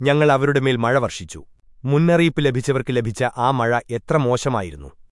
ഞങ്ങൾ അവരുടെ മേൽ മഴ വർഷിച്ചു. മുന്നറിയിപ്പ് ലഭിച്ചവർക്ക് ലഭിച്ച ആ മഴ എത്ര മോശമായിരുന്നു.